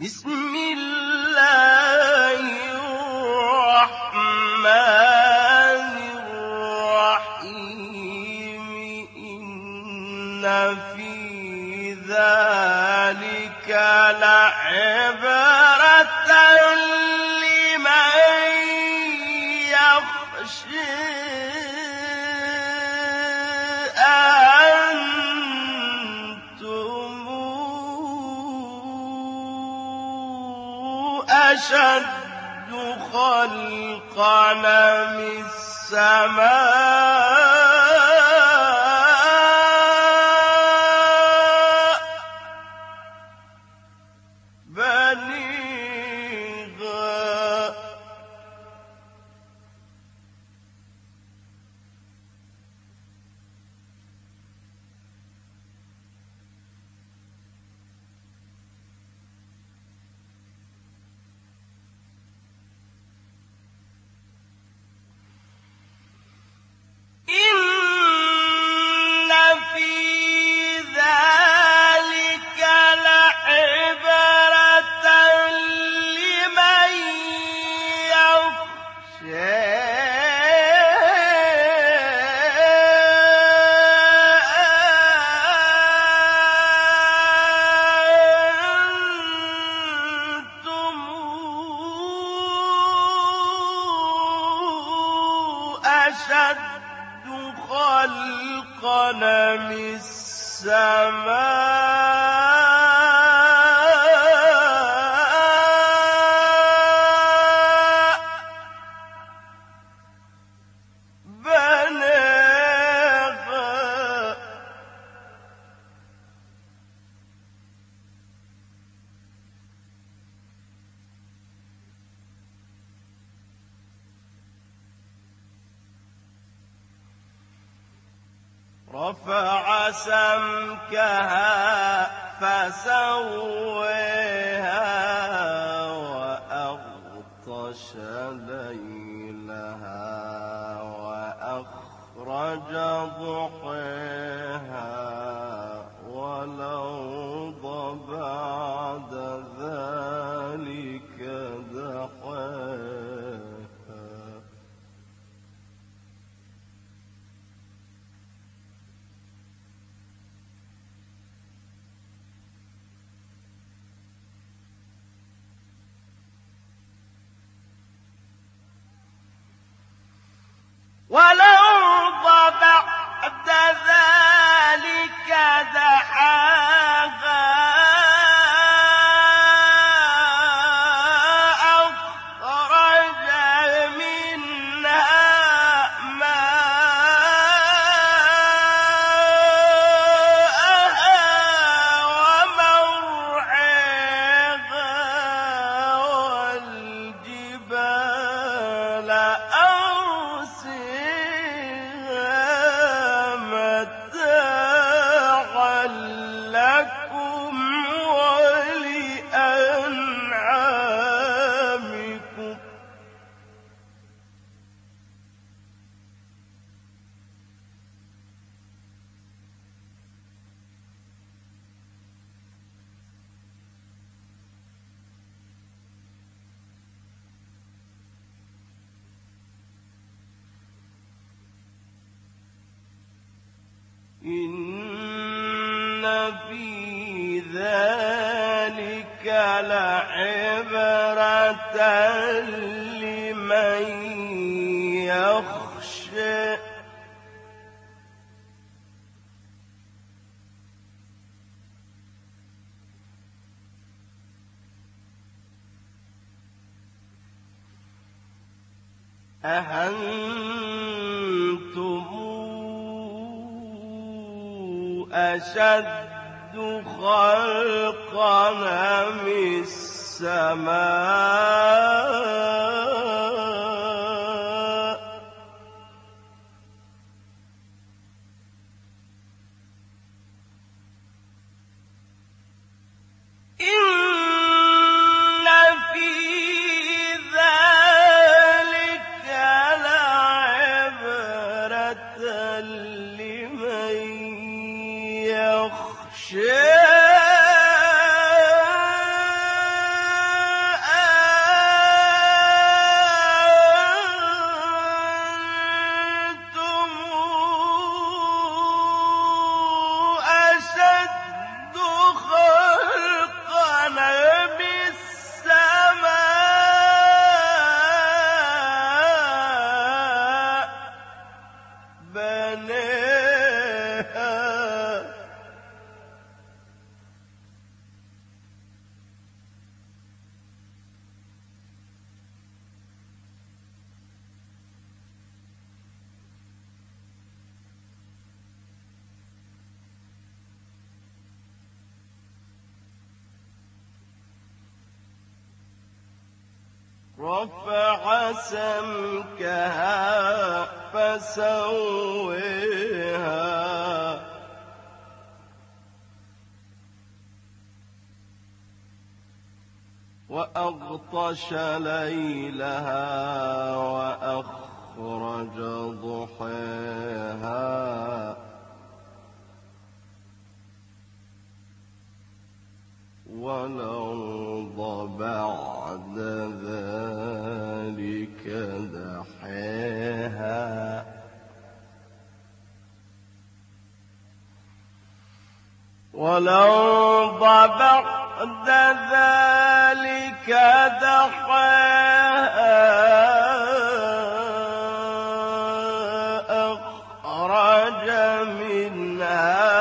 بسم الله أشد خلقا من السماء السَّمَاءِ رَفَعَ سَمْكَهَا فَسَوَّاهَا وَأَغْطَشَ لَيْلَهَا وَأَخْرَجَ ضُحَاهَا وَالْأَرْضَ بَعْدَ ذَٰلِكَ دَحَاهَا أَخْرَجَ مِنْهَا مَاءَهَا وَالْجِبَالَ فِي ذَٰلِكَ لَعِبْرَةً لِّمَن يَخْشَىٰ أَأَنتُمْ أَشَدُّ خَلْقًا مِّن السَّمَاءِ. رفع سمكها فسويها. وأغطش ليلها وأخرج ضحيها. والأرض بعد دحيها والأرض بعد ذلك دحيها أخرج منها.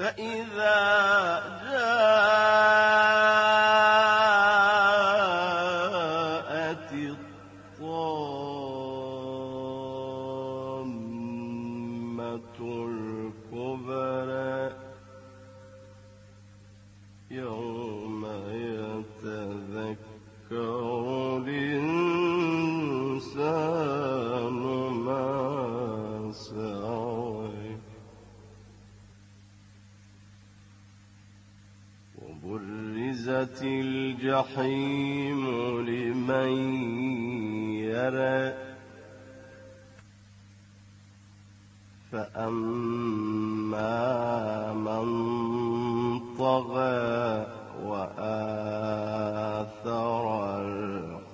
فإذا جاءت الطامة الكبرى يوم يتذكر وبرزت الجحيم لمن يرى. فأما من طغى وآثر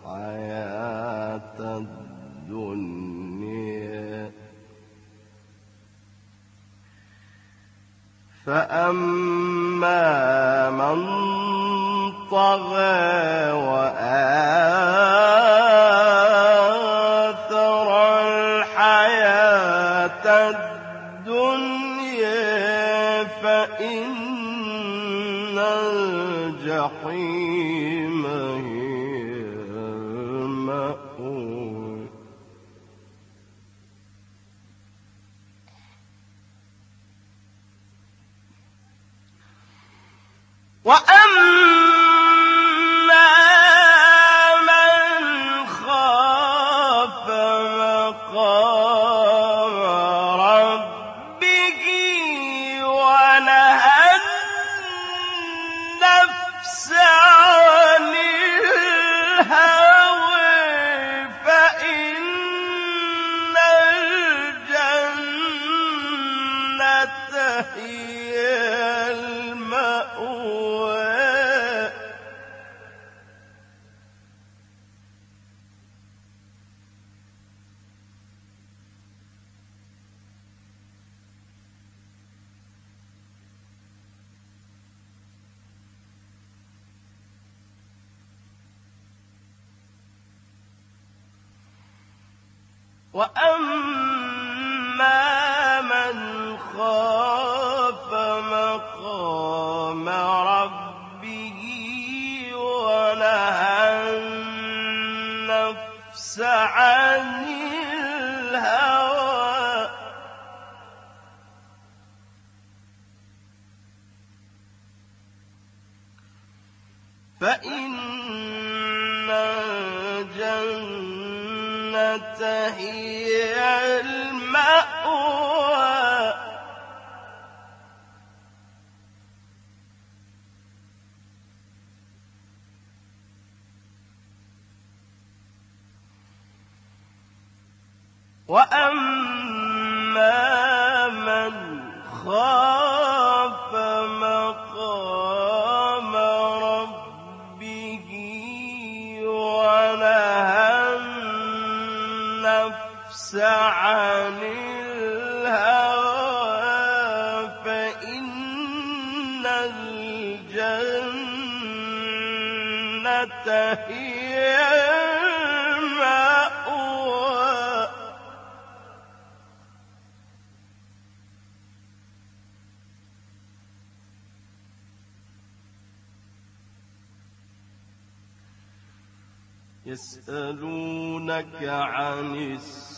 الحياة الدنيا. فأما من طغى وآثر الحياة الدنيا فإن الجحيم وأما من خاف مقام ربه ونهى النفس عن الهوى فإن الجنة هي المأوى. وأما من خاف عن الهوى فإن الجنة هي المأوى. يسألونك عن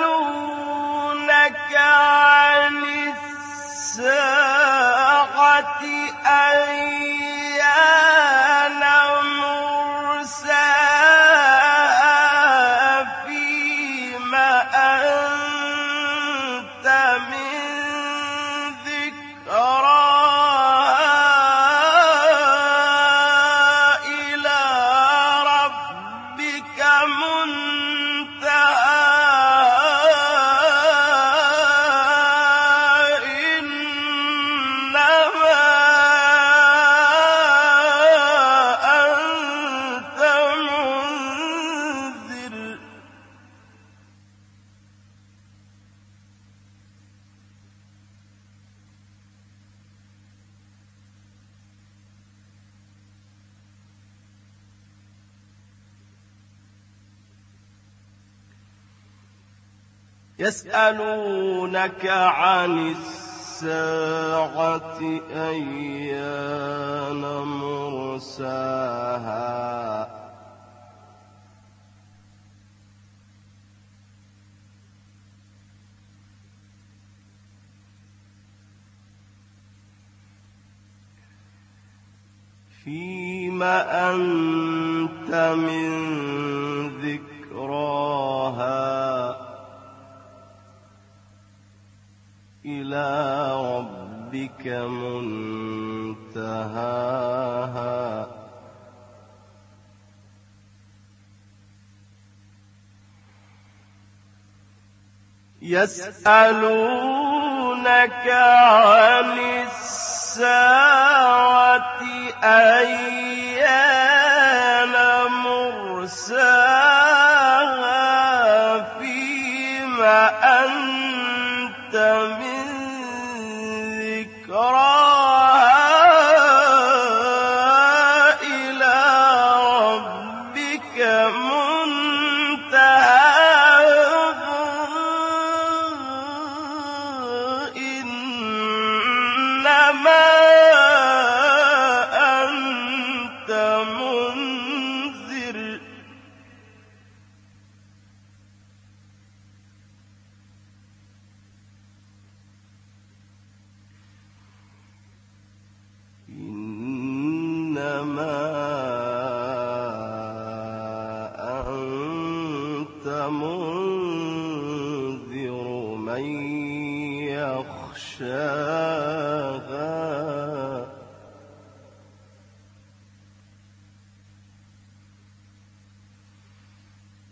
يسألونك عن الساعة أيان مرساها فيم أنت من ذكراها إلى ربك منتهاها يسألونك عن الساعة أيان مرساها. فيم أنت من ذكراها. إلى ربك منتهاها. يسألونك عن الساعة أيان مرساها؟